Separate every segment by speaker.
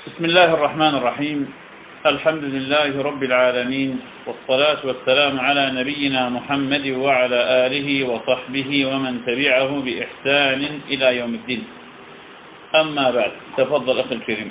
Speaker 1: بسم الله الرحمن الرحيم. الحمد لله رب العالمين والصلاة والسلام على نبينا محمد وعلى آله وصحبه ومن تبعه بإحسان إلى يوم الدين. أما بعد تفضل أخي الكريم.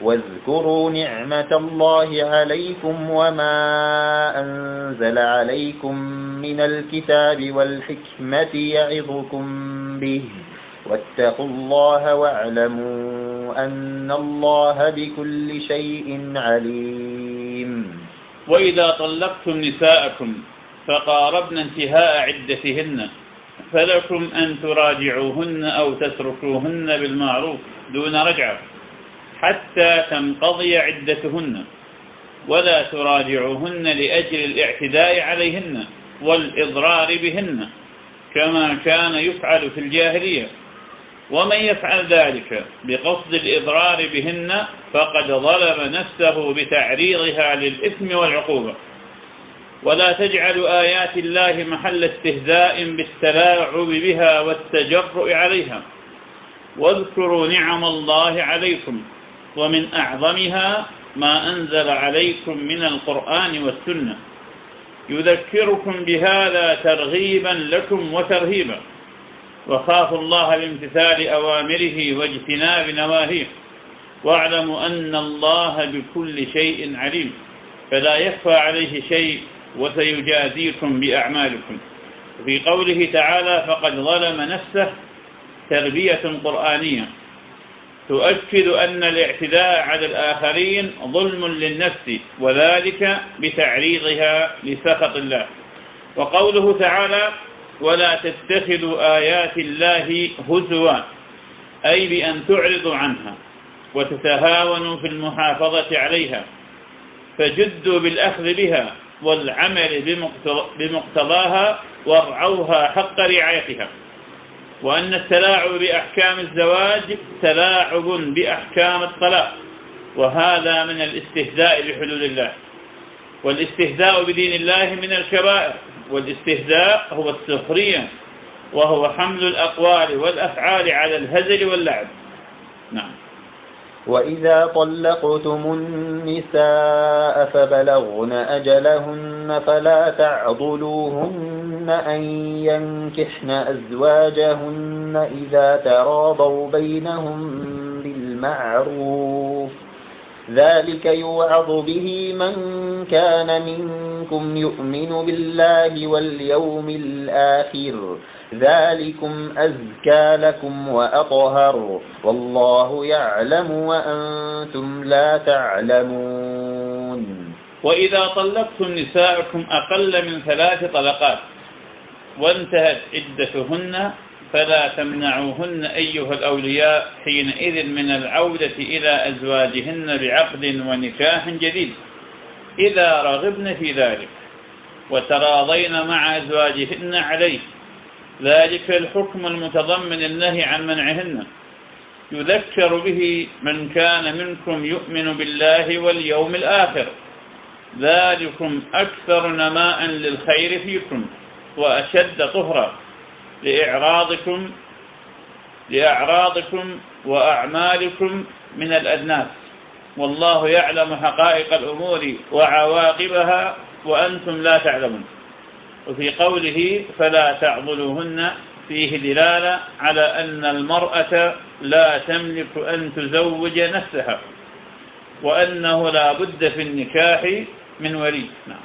Speaker 2: واذكروا نعمة الله عليكم وما أنزل عليكم من الكتاب والحكمة يعظكم به. واتقوا الله واعلموا أن الله بكل شيء عليم.
Speaker 1: وإذا طلقتم نساءكم فقاربن انتهاء عدتهن فلكم أن تراجعوهن أو تتركوهن بالمعروف دون رجعة. حتى تنقضي عدتهن ولا تراجعوهن لأجل الاعتداء عليهن والإضرار بهن كما كان يفعل في الجاهلية. ومن يفعل ذلك بقصد الإضرار بهن فقد ظلم نفسه بتعريضها للإثم والعقوبة. ولا تجعل آيات الله محل استهزاء بالتلاعب بها والتجرؤ عليها. واذكروا نعم الله عليكم. ومن أعظمها ما أنزل عليكم من القرآن والسنة. يذكركم بهذا ترغيبا لكم وترهيبا. وخافوا الله بامتثال أوامره واجتناب نواهيه. واعلموا أن الله بكل شيء عليم. فلا يخفى عليه شيء وسيجازيكم بأعمالكم. في قوله تعالى فقد ظلم نفسه. تربية قرآنية. تؤكد أن الاعتداء على الآخرين ظلم للنفس وذلك بتعريضها لسخط الله. وقوله تعالى ولا تتخذوا آيات الله هزوا أي بأن تعرضوا عنها وتتهاونوا في المحافظة عليها. فجدوا بالأخذ بها والعمل بمقتضاها وارعوها حق رعايتها. وأن التلاعب بأحكام الزواج تلاعب بأحكام الطلاق وهذا من الاستهزاء بحدود الله. والاستهزاء بدين الله من الكبائر والاستهزاء هو السخرية وهو حمل الأقوال والأفعال على الهزل واللعب. نعم.
Speaker 2: وإذا طلقتم النساء فبلغن أجلهن فلا تعضلوهن. أن ينكحن أزواجهن إذا تراضوا بينهم بالمعروف. ذلك يوعظ به من كان منكم يؤمن بالله واليوم الآخر. ذلكم أزكى لكم وأطهر. والله يعلم وأنتم لا تعلمون.
Speaker 1: وإذا طلقتم نساءكم أقل من ثلاث طلقات وانتهت عدتهن فلا تمنعوهن أيها الأولياء حينئذ من العودة إلى أزواجهن بعقد ونكاح جديد إذا رغبن في ذلك وتراضين مع أزواجهن عليه. ذلك الحكم المتضمن النهي عن منعهن. يذكر به من كان منكم يؤمن بالله واليوم الآخر. ذلكم أكثر نماء للخير فيكم. وأشد طهرا لإعراضكم لأعراضكم وأعمالكم من الأدناس. والله يعلم حقائق الأمور وعواقبها وأنتم لا تعلمون. وفي قوله فلا تعضلوهن فيه دلالة على أن المرأة لا تملك أن تزوج نفسها وأنه لا بد في النكاح من ولي. نعم.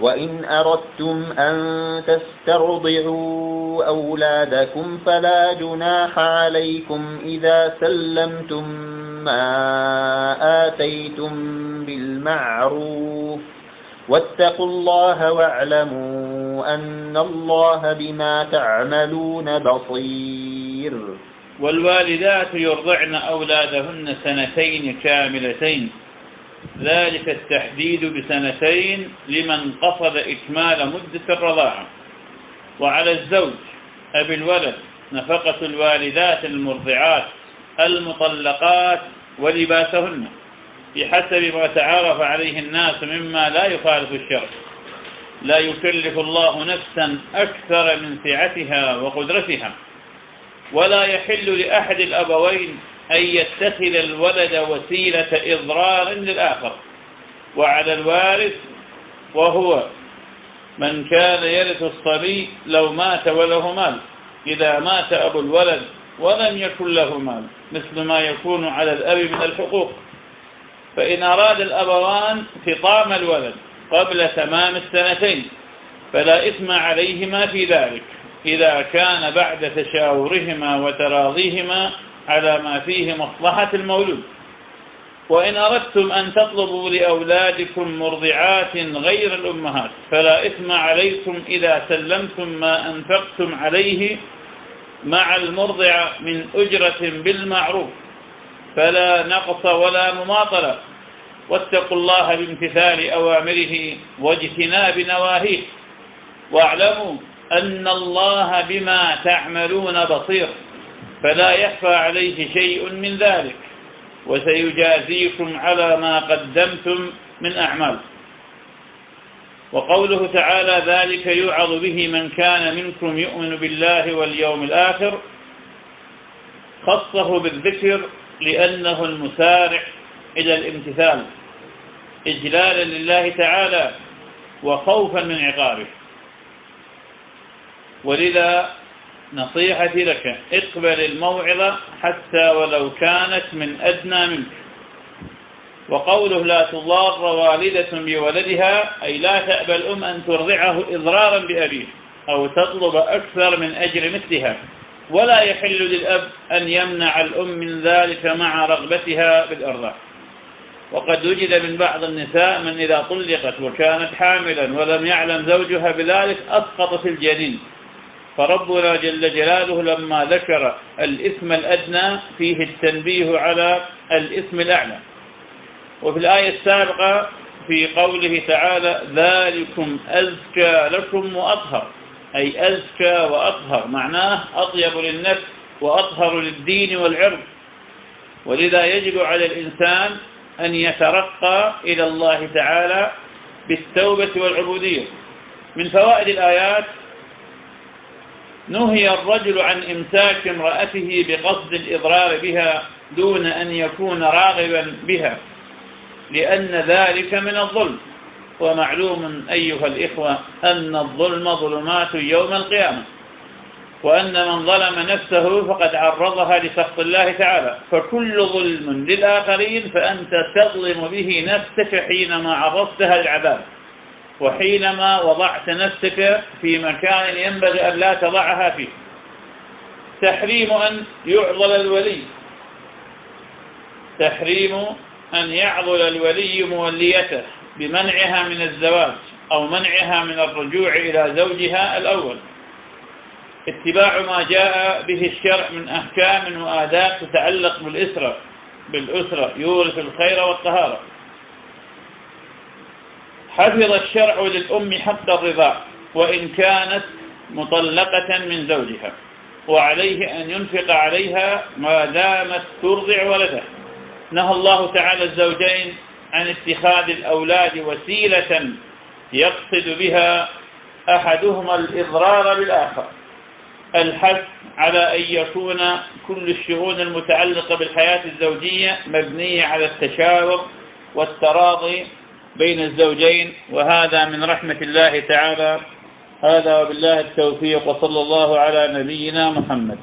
Speaker 2: وإن أردتم أن تسترضعوا أولادكم فلا جناح عليكم إذا سلمتم ما آتيتم بالمعروف واتقوا الله واعلموا أن الله بما تعملون بصير
Speaker 1: والوالدات يرضعن أولادهن سنتين كاملتين ذلك التحديد بسنتين لمن قصد إكمال مدة الرضاعة. وعلى الزوج أبي الولد نفقة الوالدات المرضعات المطلقات ولباسهن بحسب ما تعارف عليه الناس مما لا يخالف الشرع. لا يكلف الله نفسا أكثر من سعتها وقدرتها ولا يحل لأحد الأبوين أن يتخذ الولد وسيلة إضرار للآخر. وعلى الوارث وهو من كان يرث الصبي لو مات وله مال. إذا مات أبو الولد ولم يكن له مال مثل ما يكون على الأب من الحقوق. فإن أراد الأبوان فطام الولد قبل تمام السنتين فلا إثم عليهما في ذلك. إذا كان بعد تشاورهما وتراضيهما على ما فيه مصلحة المولود. وإن أردتم أن تطلبوا لأولادكم مرضعات غير الأمهات فلا إثم عليكم إذا سلمتم ما أنفقتم عليه مع المرضع من أجرة بالمعروف. فلا نقص ولا مماطلة. واتقوا الله بامتثال أوامره واجتناب نواهيه. واعلموا أن الله بما تعملون بصير. فلا يخفى عليه شيء من ذلك وسيجازيكم على ما قدمتم من أعمال. وقوله تعالى ذلك يوعظ به من كان منكم يؤمن بالله واليوم الآخر خصه بالذكر لأنه المسارع إلى الامتثال إجلالا لله تعالى وخوفا من عقابه. ولذا نصيحتي لك اقبل الموعظة حتى ولو كانت من أدنى منك. وقوله لا تضار والدة بولدها أي لا تأبى الأم أن ترضعه إضرارا بأبيه أو تطلب أكثر من أجر مثلها. ولا يحل للأب أن يمنع الأم من ذلك مع رغبتها بالإرضاع وقد وجد من بعض النساء من إذا طلقت وكانت حاملا ولم يعلم زوجها بذلك أسقطت الجنين. فربنا جل جلاله لما ذكر الإثم الأدنى فيه التنبيه على الإثم الأعلى. وفي الآية السابقة في قوله تعالى ذلكم أزكى لكم وأطهر. أي أزكى وأطهر معناه أطيب للنفس وأطهر للدين والعرض. ولذا يجب على الإنسان أن يترقى إلى الله تعالى بالتوبة والعبودية. من فوائد الآيات نهي الرجل عن إمساك امرأته بقصد الإضرار بها دون أن يكون راغبا بها لأن ذلك من الظلم. ومعلوم أيها الإخوة أن الظلم ظلمات يوم القيامة وأن من ظلم نفسه فقد عرضها لسخط الله تعالى. فكل ظلم للآخرين فأنت تظلم به نفسك حينما عرضتها العذاب. وحينما وضعت نفسك في مكان ينبغي أن لا تضعها فيه. تحريم أن يعضل الولي. تحريم أن يعضل الولي موليته بمنعها من الزواج أو منعها من الرجوع إلى زوجها الأول. اتباع ما جاء به الشرع من أحكام وآداب تتعلق بالإسرة. بالأسرة. يورث الخير والطهارة. حفظ الشرع للأم حق الرضاع وإن كانت مطلقة من زوجها وعليه أن ينفق عليها ما دامت ترضع ولده. نهى الله تعالى الزوجين عن اتخاذ الأولاد وسيلة يقصد بها أحدهما الإضرار بالآخر. الحث على أن يكون كل الشؤون المتعلقة بالحياة الزوجية مبنية على التشاور والتراضي بين الزوجين وهذا من رحمة الله تعالى. هذا وبالله التوفيق وصلى الله على نبينا محمد.